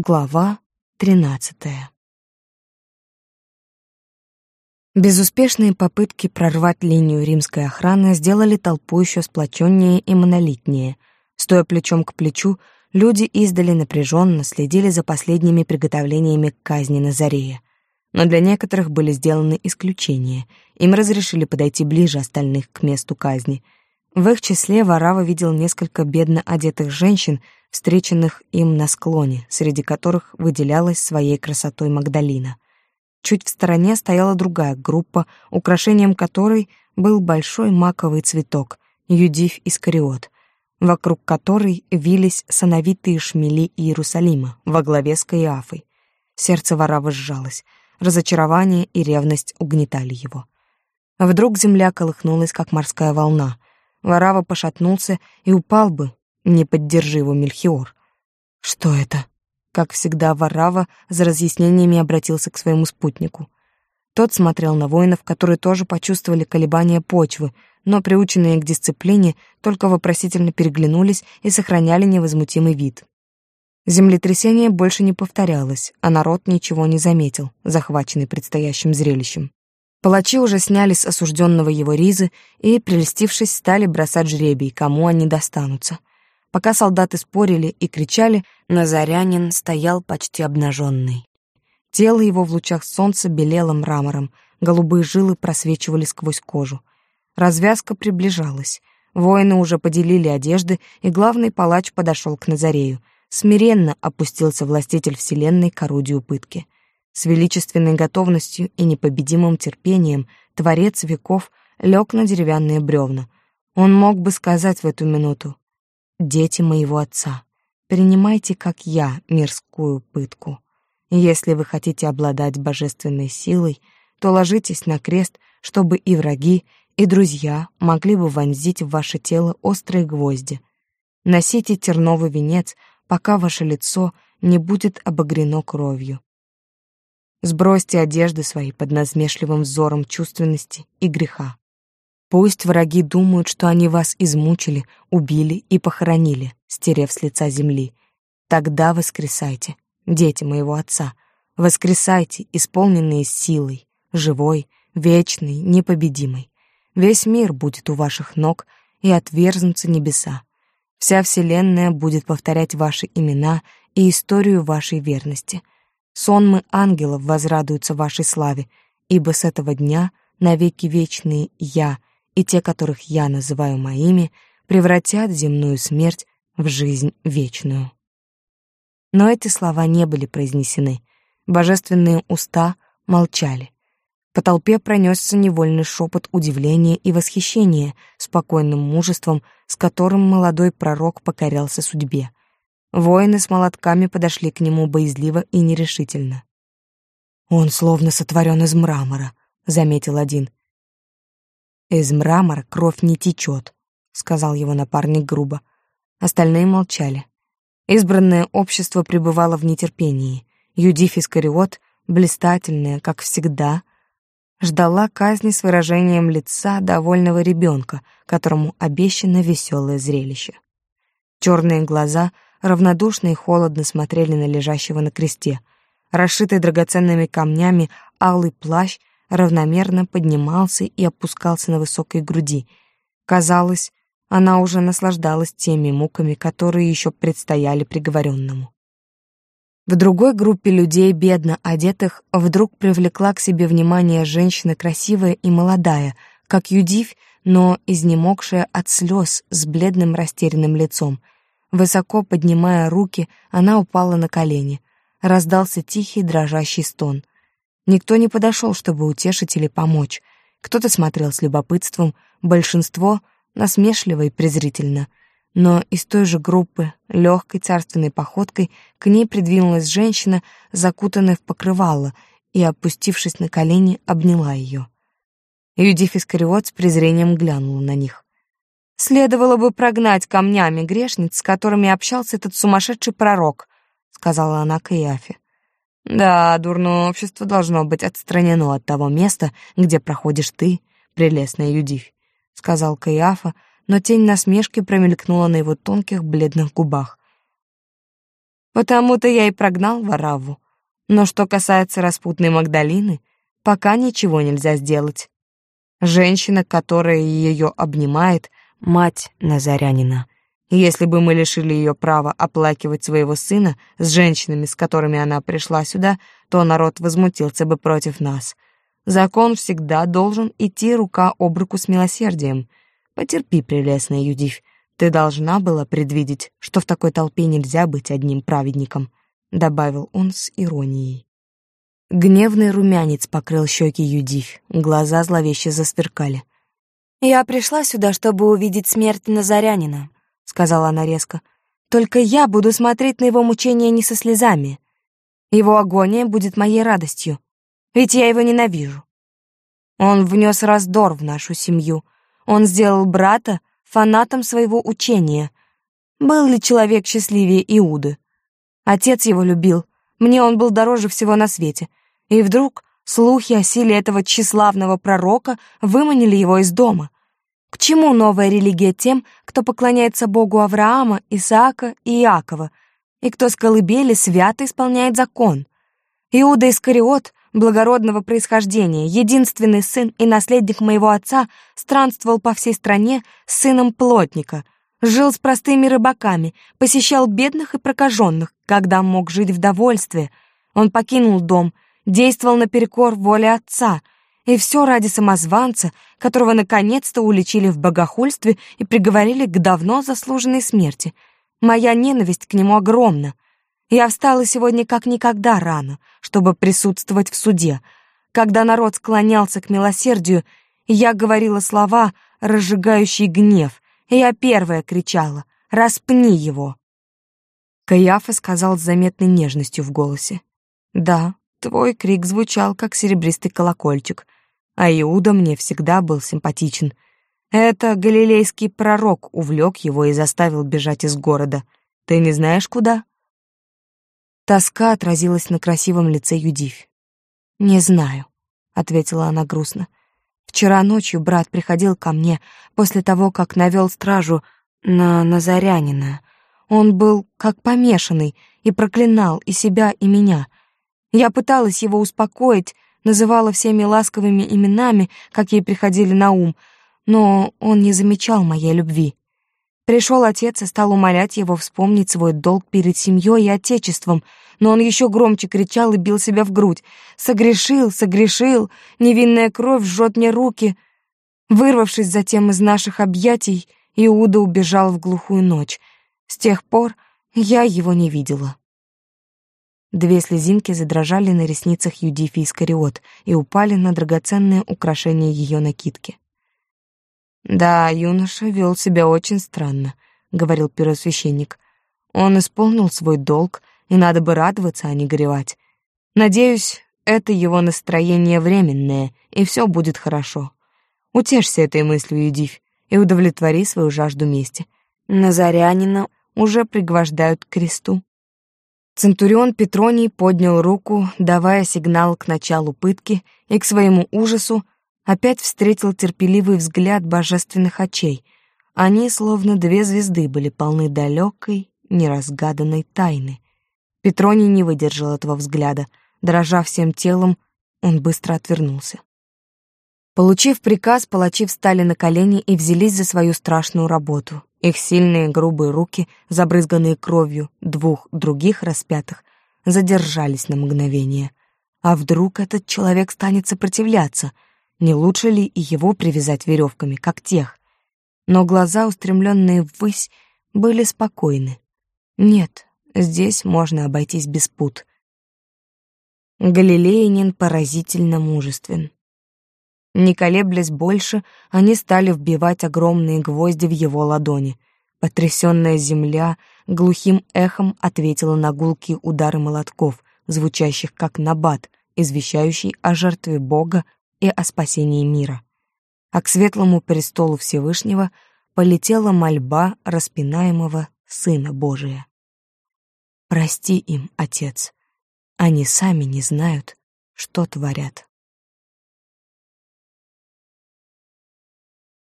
Глава тринадцатая Безуспешные попытки прорвать линию римской охраны сделали толпу еще сплоченнее и монолитнее. Стоя плечом к плечу, люди издали напряженно следили за последними приготовлениями к казни Назарея. Но для некоторых были сделаны исключения. Им разрешили подойти ближе остальных к месту казни. В их числе Варава видел несколько бедно одетых женщин, встреченных им на склоне, среди которых выделялась своей красотой Магдалина. Чуть в стороне стояла другая группа, украшением которой был большой маковый цветок, Юдив Искариот, вокруг которой вились сановитые шмели Иерусалима во главе с Каиафой. Сердце Варавы сжалось, разочарование и ревность угнетали его. Вдруг земля колыхнулась, как морская волна. Варава пошатнулся и упал бы, не поддержи его, Мельхиор. Что это? Как всегда, Варава за разъяснениями обратился к своему спутнику. Тот смотрел на воинов, которые тоже почувствовали колебания почвы, но, приученные к дисциплине, только вопросительно переглянулись и сохраняли невозмутимый вид. Землетрясение больше не повторялось, а народ ничего не заметил, захваченный предстоящим зрелищем. Палачи уже сняли с осужденного его ризы и, прелестившись, стали бросать жребий, кому они достанутся. Пока солдаты спорили и кричали, Назарянин стоял почти обнаженный. Тело его в лучах солнца белело мрамором, голубые жилы просвечивали сквозь кожу. Развязка приближалась. Воины уже поделили одежды, и главный палач подошел к Назарею. Смиренно опустился властитель вселенной к орудию пытки. С величественной готовностью и непобедимым терпением Творец веков лег на деревянные бревна. Он мог бы сказать в эту минуту дети моего отца, принимайте, как я, мирскую пытку. Если вы хотите обладать божественной силой, то ложитесь на крест, чтобы и враги, и друзья могли бы вонзить в ваше тело острые гвозди. Носите терновый венец, пока ваше лицо не будет обогрено кровью. Сбросьте одежды свои под насмешливым взором чувственности и греха. Пусть враги думают, что они вас измучили, убили и похоронили, стерев с лица земли. Тогда воскресайте, дети моего отца, воскресайте, исполненные силой, живой, вечной, непобедимой. Весь мир будет у ваших ног, и отверзнутся небеса. Вся вселенная будет повторять ваши имена и историю вашей верности. Сонмы ангелов возрадуются вашей славе, ибо с этого дня навеки вечные я — и те, которых я называю моими, превратят земную смерть в жизнь вечную. Но эти слова не были произнесены. Божественные уста молчали. По толпе пронесся невольный шепот удивления и восхищения спокойным мужеством, с которым молодой пророк покорялся судьбе. Воины с молотками подошли к нему боязливо и нерешительно. «Он словно сотворен из мрамора», — заметил один. «Из мрамора кровь не течет», — сказал его напарник грубо. Остальные молчали. Избранное общество пребывало в нетерпении. Юдиф Искариот, блистательная, как всегда, ждала казни с выражением лица довольного ребенка, которому обещано веселое зрелище. Черные глаза равнодушно и холодно смотрели на лежащего на кресте. Расшитый драгоценными камнями алый плащ равномерно поднимался и опускался на высокой груди. Казалось, она уже наслаждалась теми муками, которые еще предстояли приговоренному. В другой группе людей, бедно одетых, вдруг привлекла к себе внимание женщина красивая и молодая, как Юдивь, но изнемогшая от слез с бледным растерянным лицом. Высоко поднимая руки, она упала на колени. Раздался тихий дрожащий стон. Никто не подошел, чтобы утешить или помочь. Кто-то смотрел с любопытством, большинство — насмешливо и презрительно. Но из той же группы, легкой царственной походкой, к ней придвинулась женщина, закутанная в покрывало, и, опустившись на колени, обняла ее. Юдиф Искариот с презрением глянула на них. «Следовало бы прогнать камнями грешниц, с которыми общался этот сумасшедший пророк», — сказала она Каиафе. Да, дурное общество должно быть отстранено от того места, где проходишь ты, прелестная Юдивь, сказал Каиафа, но тень насмешки промелькнула на его тонких бледных губах. Потому-то я и прогнал Вараву. Но что касается распутной Магдалины, пока ничего нельзя сделать. Женщина, которая ее обнимает, мать Назарянина. Если бы мы лишили ее права оплакивать своего сына с женщинами, с которыми она пришла сюда, то народ возмутился бы против нас. Закон всегда должен идти рука об руку с милосердием. Потерпи, прелестная Юдивь, ты должна была предвидеть, что в такой толпе нельзя быть одним праведником, добавил он с иронией. Гневный румянец покрыл щеки Юдивь, глаза зловеще засверкали. «Я пришла сюда, чтобы увидеть смерть Назарянина», — сказала она резко. «Только я буду смотреть на его мучения не со слезами. Его агония будет моей радостью, ведь я его ненавижу. Он внес раздор в нашу семью. Он сделал брата фанатом своего учения. Был ли человек счастливее Иуды? Отец его любил, мне он был дороже всего на свете. И вдруг слухи о силе этого тщеславного пророка выманили его из дома. К чему новая религия тем, кто поклоняется Богу Авраама, Исаака и Иакова, и кто с колыбели свято исполняет закон? Иуда Искариот, благородного происхождения, единственный сын и наследник моего отца, странствовал по всей стране с сыном плотника, жил с простыми рыбаками, посещал бедных и прокаженных, когда мог жить в довольстве. Он покинул дом, действовал наперекор воле отца, и все ради самозванца, которого наконец-то уличили в богохульстве и приговорили к давно заслуженной смерти. Моя ненависть к нему огромна. Я встала сегодня как никогда рано, чтобы присутствовать в суде. Когда народ склонялся к милосердию, я говорила слова, разжигающие гнев, и я первая кричала «Распни его!». Каяфа сказал с заметной нежностью в голосе. «Да, твой крик звучал, как серебристый колокольчик, а Иуда мне всегда был симпатичен. Это галилейский пророк увлек его и заставил бежать из города. Ты не знаешь, куда?» Тоска отразилась на красивом лице Юдивь. «Не знаю», — ответила она грустно. «Вчера ночью брат приходил ко мне после того, как навел стражу на Назарянина. Он был как помешанный и проклинал и себя, и меня. Я пыталась его успокоить, называла всеми ласковыми именами, какие приходили на ум, но он не замечал моей любви. Пришел отец и стал умолять его вспомнить свой долг перед семьей и отечеством, но он еще громче кричал и бил себя в грудь. «Согрешил, согрешил! Невинная кровь жжет мне руки!» Вырвавшись затем из наших объятий, Иуда убежал в глухую ночь. С тех пор я его не видела. Две слезинки задрожали на ресницах Юдифи Искариот и упали на драгоценные украшения ее накидки. «Да, юноша вел себя очень странно», — говорил первосвященник. «Он исполнил свой долг, и надо бы радоваться, а не горевать. Надеюсь, это его настроение временное, и все будет хорошо. Утешься этой мыслью, Юдивь, и удовлетвори свою жажду мести. Назарянина уже пригвождают к кресту». Центурион Петроний поднял руку, давая сигнал к началу пытки, и к своему ужасу опять встретил терпеливый взгляд божественных очей. Они, словно две звезды, были полны далекой, неразгаданной тайны. Петроний не выдержал этого взгляда. Дрожа всем телом, он быстро отвернулся. Получив приказ, палачи встали на колени и взялись за свою страшную работу. Их сильные грубые руки, забрызганные кровью двух других распятых, задержались на мгновение. А вдруг этот человек станет сопротивляться — не лучше ли и его привязать веревками, как тех? Но глаза, устремленные ввысь, были спокойны. Нет, здесь можно обойтись без пут. Галилеянин поразительно мужествен. Не колеблясь больше, они стали вбивать огромные гвозди в его ладони. Потрясенная земля глухим эхом ответила на гулкие удары молотков, звучащих как набат, извещающий о жертве Бога и о спасении мира. А к светлому престолу Всевышнего полетела мольба распинаемого Сына Божия. Прости им, Отец, они сами не знают, что творят.